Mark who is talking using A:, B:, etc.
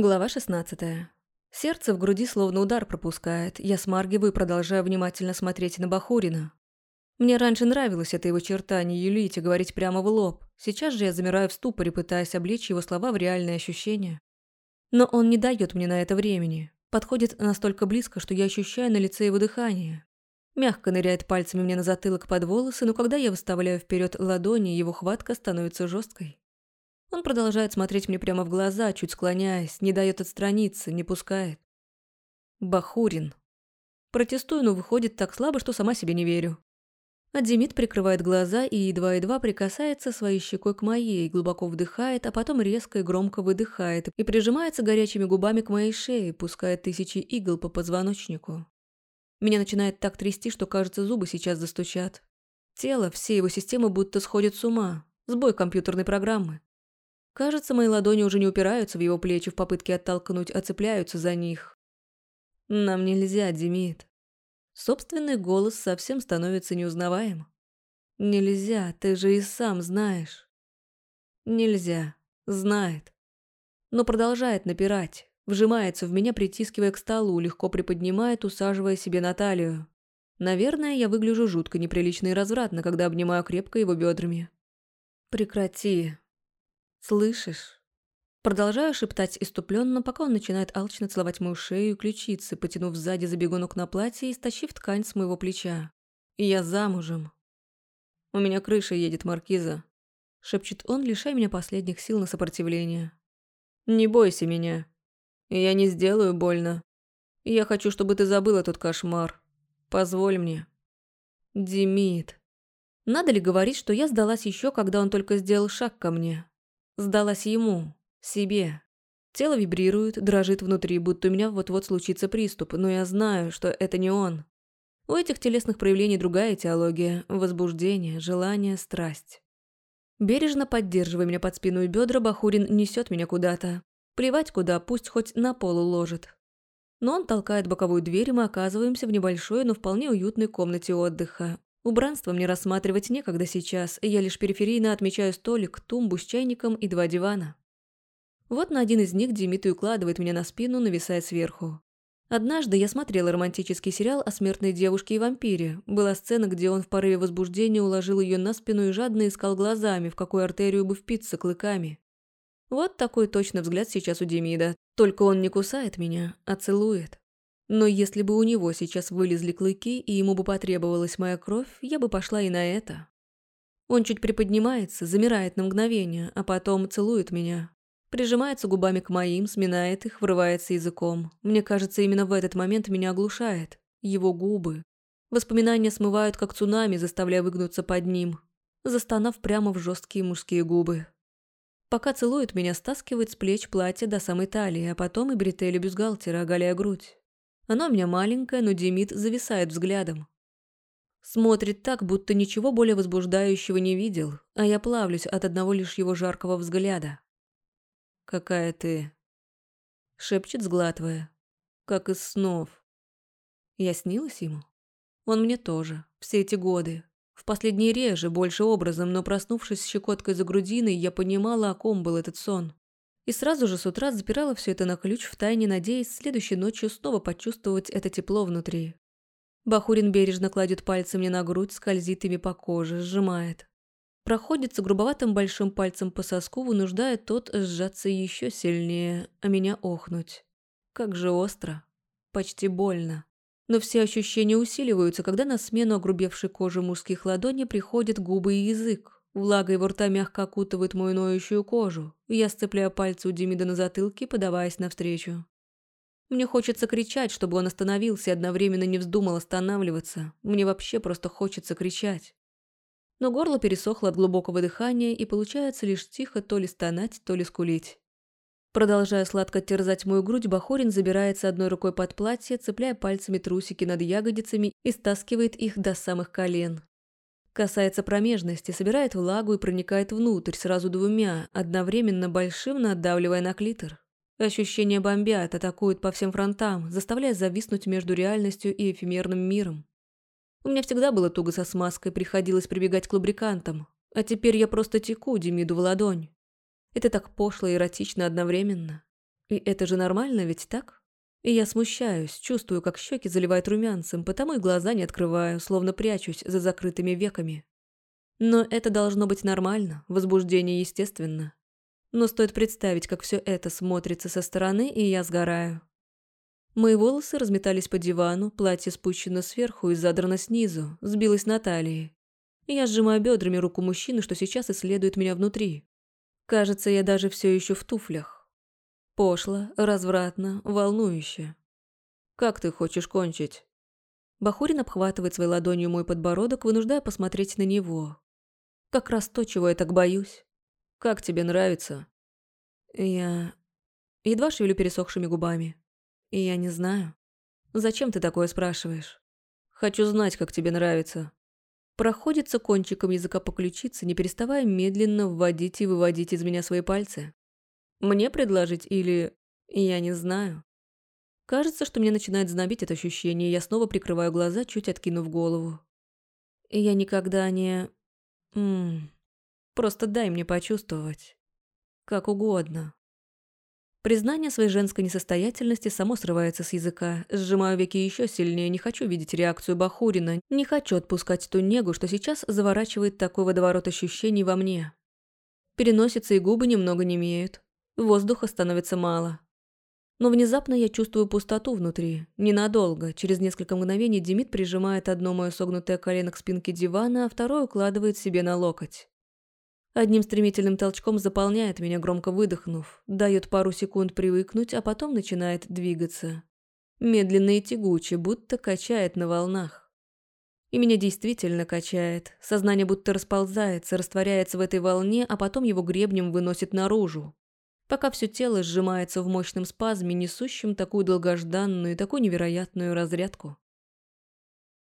A: Глава 16. Сердце в груди словно удар пропускает. Я смаргиваю и продолжаю внимательно смотреть на Бахурина. Мне раньше нравилась эта его черта, не юлить и говорить прямо в лоб. Сейчас же я замираю в ступоре, пытаясь облечь его слова в реальные ощущения. Но он не дает мне на это времени. Подходит настолько близко, что я ощущаю на лице его дыхание. Мягко ныряет пальцами мне на затылок под волосы, но когда я выставляю вперед ладони, его хватка становится жесткой. Он продолжает смотреть мне прямо в глаза, чуть склоняясь, не дает отстраниться, не пускает. Бахурин. Протестую, но выходит так слабо, что сама себе не верю. А Демид прикрывает глаза и едва-едва прикасается своей щекой к моей, глубоко вдыхает, а потом резко и громко выдыхает и прижимается горячими губами к моей шее, пуская тысячи игл по позвоночнику. Меня начинает так трясти, что, кажется, зубы сейчас застучат. Тело, все его системы будто сходят с ума. Сбой компьютерной программы. Кажется, мои ладони уже не упираются в его плечи в попытке оттолкнуть, а цепляются за них. Нам нельзя, Демид. Собственный голос совсем становится неузнаваем. Нельзя, ты же и сам знаешь. Нельзя, знает. Но продолжает напирать, вжимается в меня, притискивая к столу, легко приподнимает, усаживая себе на талию. Наверное, я выгляжу жутко неприлично и развратно, когда обнимаю крепко его бедрами. «Прекрати», «Слышишь?» Продолжаю шептать иступленно, пока он начинает алчно целовать мою шею и ключицы, потянув сзади за бегунок на платье и стащив ткань с моего плеча. И я замужем. «У меня крыша едет, Маркиза», — шепчет он, лишая меня последних сил на сопротивление. «Не бойся меня. Я не сделаю больно. Я хочу, чтобы ты забыл этот кошмар. Позволь мне». «Демид». Надо ли говорить, что я сдалась еще, когда он только сделал шаг ко мне? Сдалась ему, себе. Тело вибрирует, дрожит внутри, будто у меня вот-вот случится приступ, но я знаю, что это не он. У этих телесных проявлений другая теология – возбуждение, желание, страсть. Бережно поддерживая меня под спину и бедра, Бахурин несет меня куда-то. Плевать куда, пусть хоть на пол уложит. Но он толкает боковую дверь, и мы оказываемся в небольшой, но вполне уютной комнате отдыха. Убранство мне рассматривать некогда сейчас, я лишь периферийно отмечаю столик, тумбу с чайником и два дивана. Вот на один из них Димитрий укладывает меня на спину, нависая сверху. Однажды я смотрела романтический сериал о смертной девушке и вампире. Была сцена, где он в порыве возбуждения уложил ее на спину и жадно искал глазами, в какую артерию бы впиться клыками. Вот такой точно взгляд сейчас у Демида. Только он не кусает меня, а целует. Но если бы у него сейчас вылезли клыки, и ему бы потребовалась моя кровь, я бы пошла и на это. Он чуть приподнимается, замирает на мгновение, а потом целует меня. Прижимается губами к моим, сминает их, врывается языком. Мне кажется, именно в этот момент меня оглушает. Его губы. Воспоминания смывают, как цунами, заставляя выгнуться под ним, застонав прямо в жесткие мужские губы. Пока целует меня, стаскивает с плеч платье до самой талии, а потом и бретели бюстгальтера, оголяя грудь. Она у меня маленькая, но Демид зависает взглядом. Смотрит так, будто ничего более возбуждающего не видел, а я плавлюсь от одного лишь его жаркого взгляда. «Какая ты...» Шепчет, сглатывая. Как из снов. Я снилась ему? Он мне тоже. Все эти годы. В последние реже, больше образом, но проснувшись с щекоткой за грудиной, я понимала, о ком был этот сон. И сразу же с утра запирала все это на ключ, втайне надеясь следующей ночью снова почувствовать это тепло внутри. Бахурин бережно кладет пальцы мне на грудь, скользит ими по коже, сжимает. Проходится грубоватым большим пальцем по соску, вынуждая тот сжаться еще сильнее, а меня охнуть. Как же остро. Почти больно. Но все ощущения усиливаются, когда на смену огрубевшей кожи мужских ладоней приходят губы и язык, Влага его рта мягко окутывает мою ноющую кожу. Я сцепляю пальцы у Демида на затылке, подаваясь навстречу. Мне хочется кричать, чтобы он остановился и одновременно не вздумал останавливаться. Мне вообще просто хочется кричать. Но горло пересохло от глубокого дыхания, и получается лишь тихо то ли стонать, то ли скулить. Продолжая сладко терзать мою грудь, Бахорин забирается одной рукой под платье, цепляя пальцами трусики над ягодицами и стаскивает их до самых колен. Касается промежности, собирает влагу и проникает внутрь сразу двумя, одновременно большим надавливая на клитор. Ощущения бомбят, атакуют по всем фронтам, заставляя зависнуть между реальностью и эфемерным миром. У меня всегда было туго со смазкой, приходилось прибегать к лубрикантам. А теперь я просто теку Демиду в ладонь. Это так пошло и эротично одновременно. И это же нормально, ведь так? И я смущаюсь, чувствую, как щеки заливают румянцем, потому и глаза не открываю, словно прячусь за закрытыми веками. Но это должно быть нормально, возбуждение естественно. Но стоит представить, как все это смотрится со стороны, и я сгораю. Мои волосы разметались по дивану, платье спущено сверху и задрано снизу, сбилось на талии. Я сжимаю бедрами руку мужчины, что сейчас исследует меня внутри. Кажется, я даже все еще в туфлях. Пошло, развратно, волнующе. «Как ты хочешь кончить?» Бахурин обхватывает своей ладонью мой подбородок, вынуждая посмотреть на него. Как раз то, чего я так боюсь. Как тебе нравится? Я... Едва шевелю пересохшими губами. И я не знаю. Зачем ты такое спрашиваешь? Хочу знать, как тебе нравится. Проходится кончиком языка по ключице, не переставая медленно вводить и выводить из меня свои пальцы. Мне предложить или... Я не знаю. Кажется, что мне начинает знобить это ощущение, и я снова прикрываю глаза, чуть откинув голову. Я никогда не... Ммм... Просто дай мне почувствовать. Как угодно. Признание своей женской несостоятельности само срывается с языка. Сжимаю веки еще сильнее, не хочу видеть реакцию Бахурина, не хочу отпускать ту негу, что сейчас заворачивает такой водоворот ощущений во мне. Переносица и губы немного не имеют. Воздуха становится мало. Но внезапно я чувствую пустоту внутри. Ненадолго. Через несколько мгновений Демид прижимает одно мое согнутое колено к спинке дивана, а второе укладывает себе на локоть. Одним стремительным толчком заполняет меня, громко выдохнув, дает пару секунд привыкнуть, а потом начинает двигаться. Медленно и тягуче, будто качает на волнах. И меня действительно качает. Сознание будто расползается, растворяется в этой волне, а потом его гребнем выносит наружу. Пока все тело сжимается в мощном спазме, несущем такую долгожданную и такую невероятную разрядку.